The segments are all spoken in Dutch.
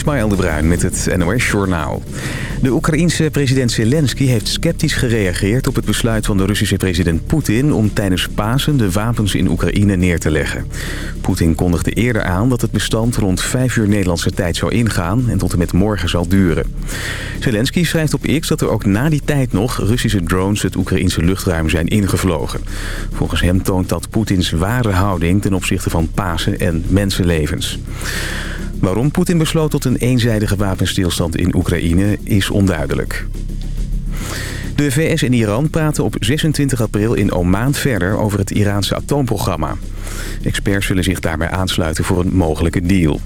Ismaël de Bruin met het NOS Journaal. De Oekraïense president Zelensky heeft sceptisch gereageerd op het besluit van de Russische president Poetin... om tijdens Pasen de wapens in Oekraïne neer te leggen. Poetin kondigde eerder aan dat het bestand rond 5 uur Nederlandse tijd zou ingaan... en tot en met morgen zal duren. Zelensky schrijft op X dat er ook na die tijd nog Russische drones het Oekraïense luchtruim zijn ingevlogen. Volgens hem toont dat Poetins ware houding ten opzichte van Pasen en mensenlevens. Waarom Poetin besloot tot een eenzijdige wapenstilstand in Oekraïne is onduidelijk. De VS en Iran praten op 26 april in Oman verder over het Iraanse atoomprogramma. Experts zullen zich daarbij aansluiten voor een mogelijke deal.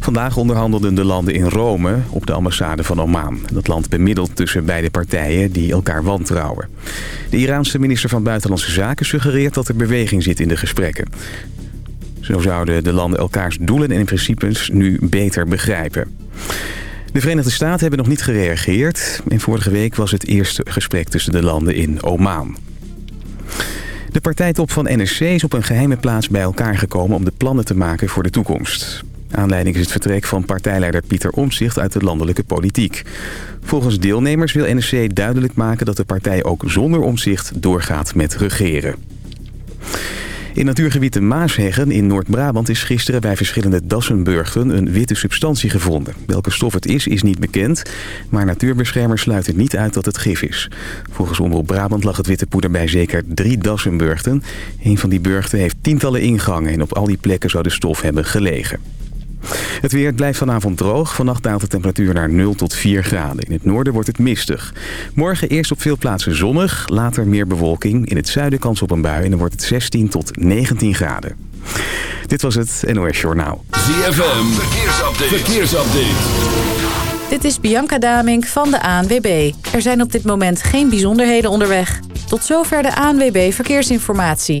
Vandaag onderhandelden de landen in Rome op de ambassade van Oman. Dat land bemiddelt tussen beide partijen die elkaar wantrouwen. De Iraanse minister van Buitenlandse Zaken suggereert dat er beweging zit in de gesprekken. Zo zouden de landen elkaars doelen en principes nu beter begrijpen. De Verenigde Staten hebben nog niet gereageerd. En vorige week was het eerste gesprek tussen de landen in Oman. De partijtop van NSC is op een geheime plaats bij elkaar gekomen om de plannen te maken voor de toekomst. Aanleiding is het vertrek van partijleider Pieter Omtzigt uit de landelijke politiek. Volgens deelnemers wil NSC duidelijk maken dat de partij ook zonder omzicht doorgaat met regeren. In natuurgebied de Maasheggen in Noord-Brabant is gisteren bij verschillende dassenburgten een witte substantie gevonden. Welke stof het is, is niet bekend, maar natuurbeschermers sluiten niet uit dat het gif is. Volgens Omroep Brabant lag het witte poeder bij zeker drie dassenburgten. Een van die burgten heeft tientallen ingangen en op al die plekken zou de stof hebben gelegen. Het weer blijft vanavond droog. Vannacht daalt de temperatuur naar 0 tot 4 graden. In het noorden wordt het mistig. Morgen eerst op veel plaatsen zonnig, later meer bewolking. In het zuiden kans op een bui en dan wordt het 16 tot 19 graden. Dit was het NOS Journaal. ZFM, verkeersupdate. verkeersupdate. Dit is Bianca Damink van de ANWB. Er zijn op dit moment geen bijzonderheden onderweg. Tot zover de ANWB Verkeersinformatie.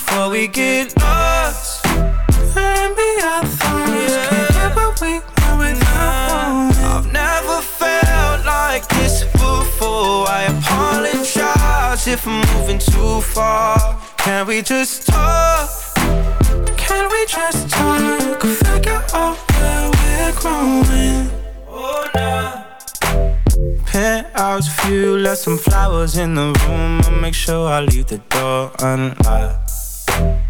Before we get lost and be our thoughts. Can't get what we want without I've never felt like this before. I apologize if I'm moving too far. Can we just talk? Can we just talk? Figure out where we're growing. Oh, nah. Penthouse view, left some flowers in the room. I'll make sure I leave the door unlocked.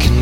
can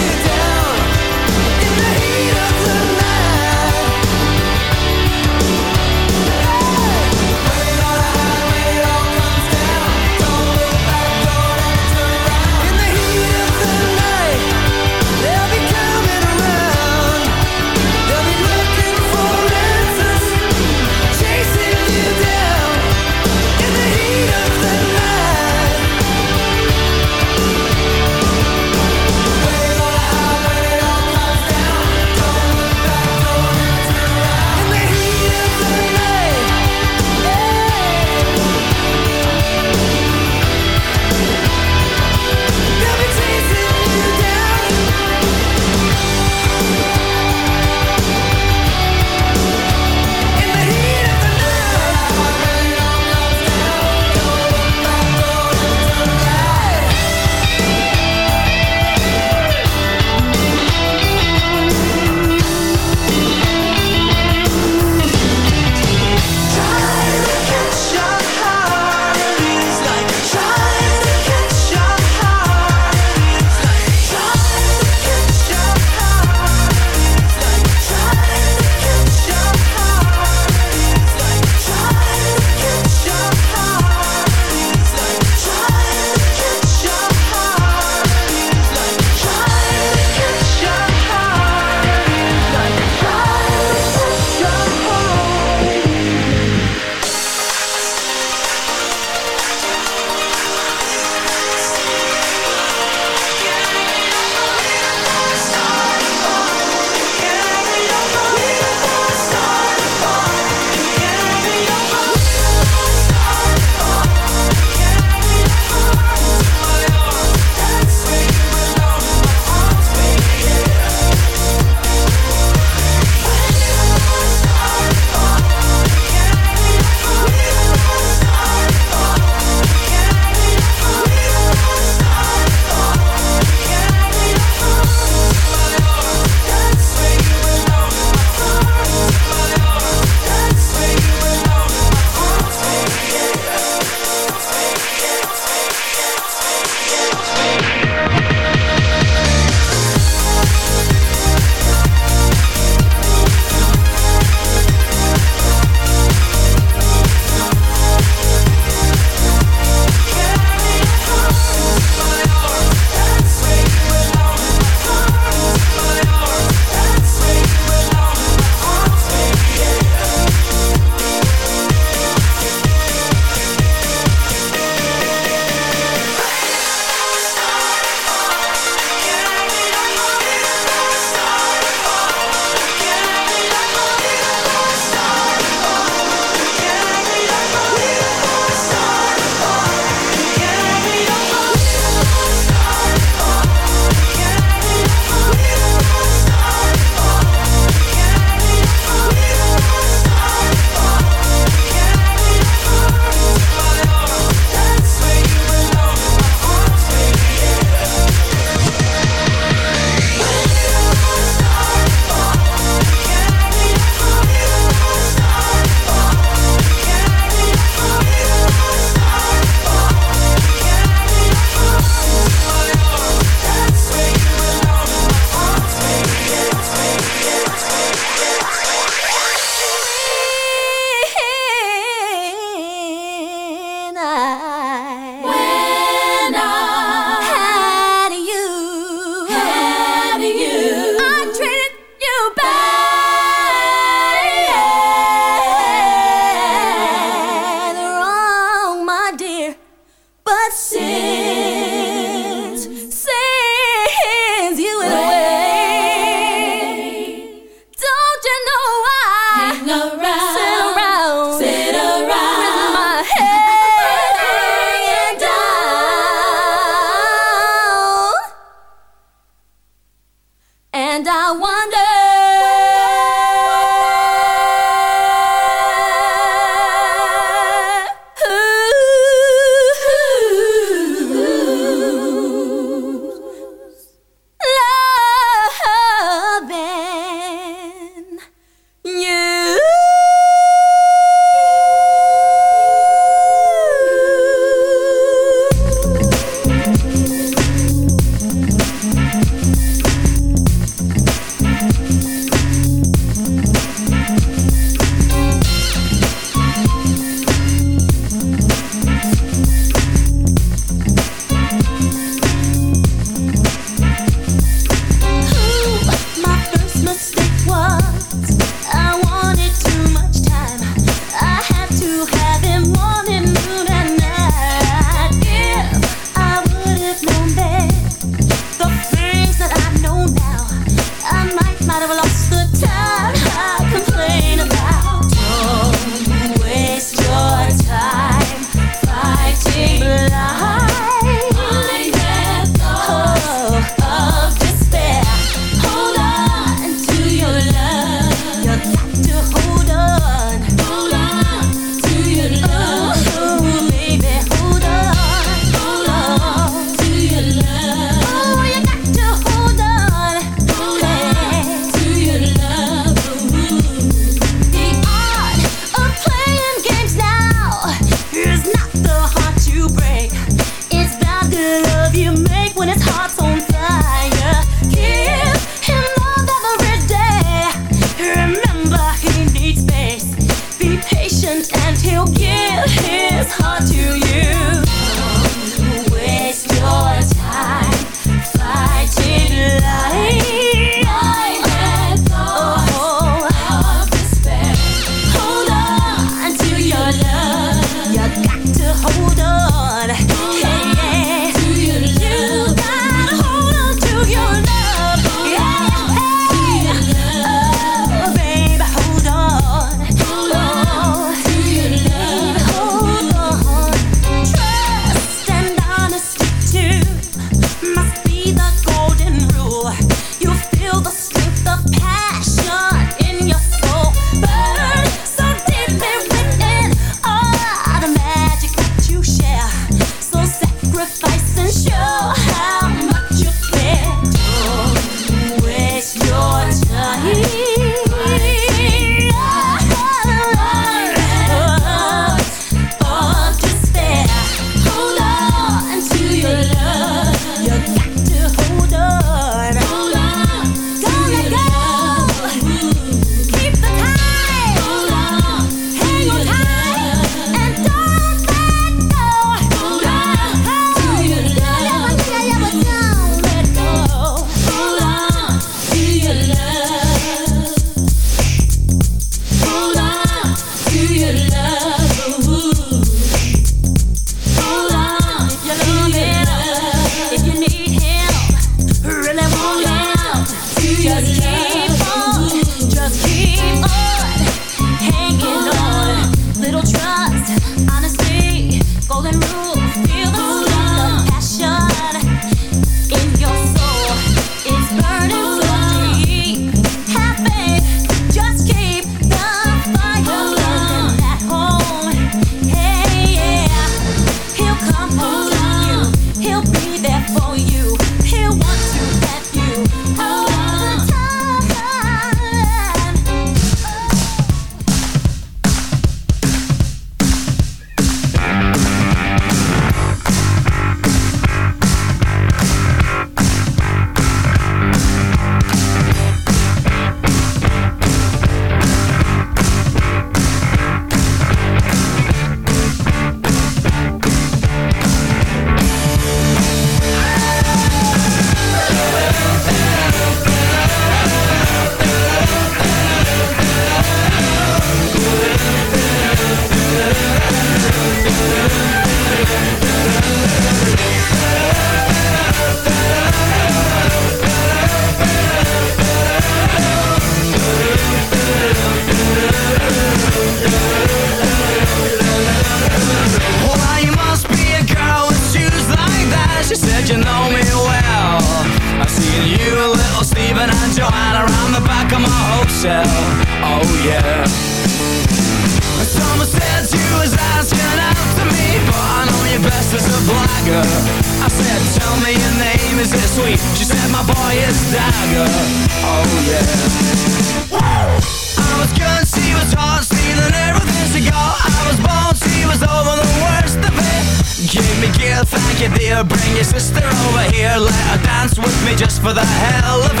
You dear. Bring your sister over here, let her dance with me just for the hell of it.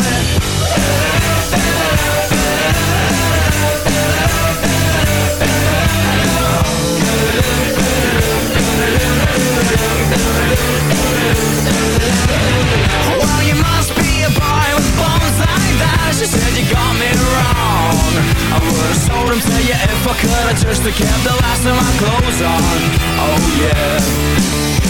Well, you must be a boy with bones like that. She said you got me wrong. I would've sold them to you if I could. I just kept the last of my clothes on. Oh yeah.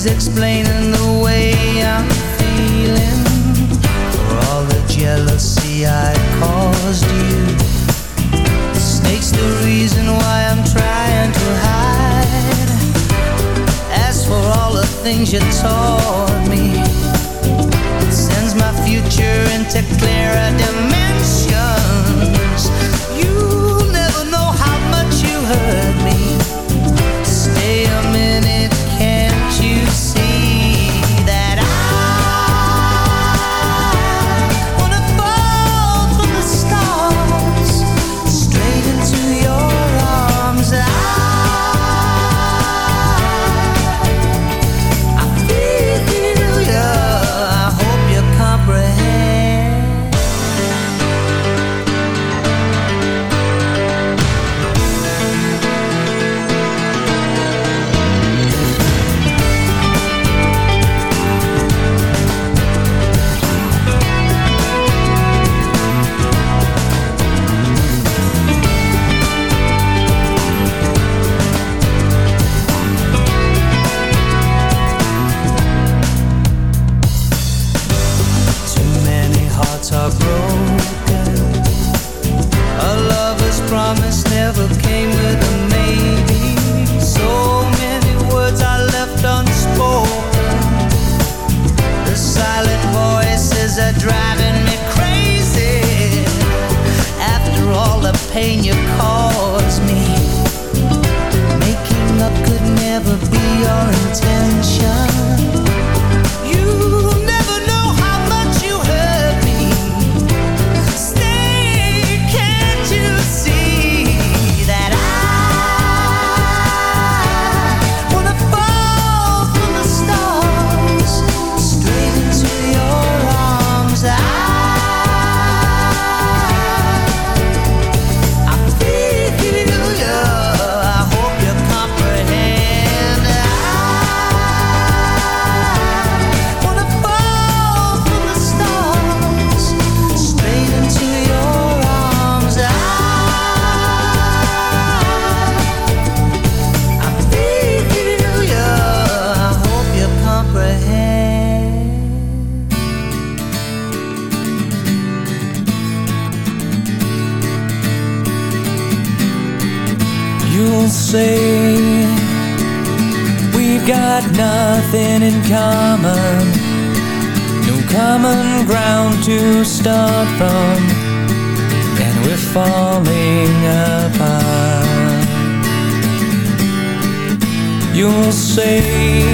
She's explaining the way I'm feeling. For all the jealousy I caused you. Snake's the reason why I'm trying to hide. As for all the things you taught me It sends my future into clearer dimensions. You'll never know how much you hurt. Say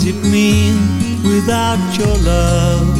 does it mean without your love?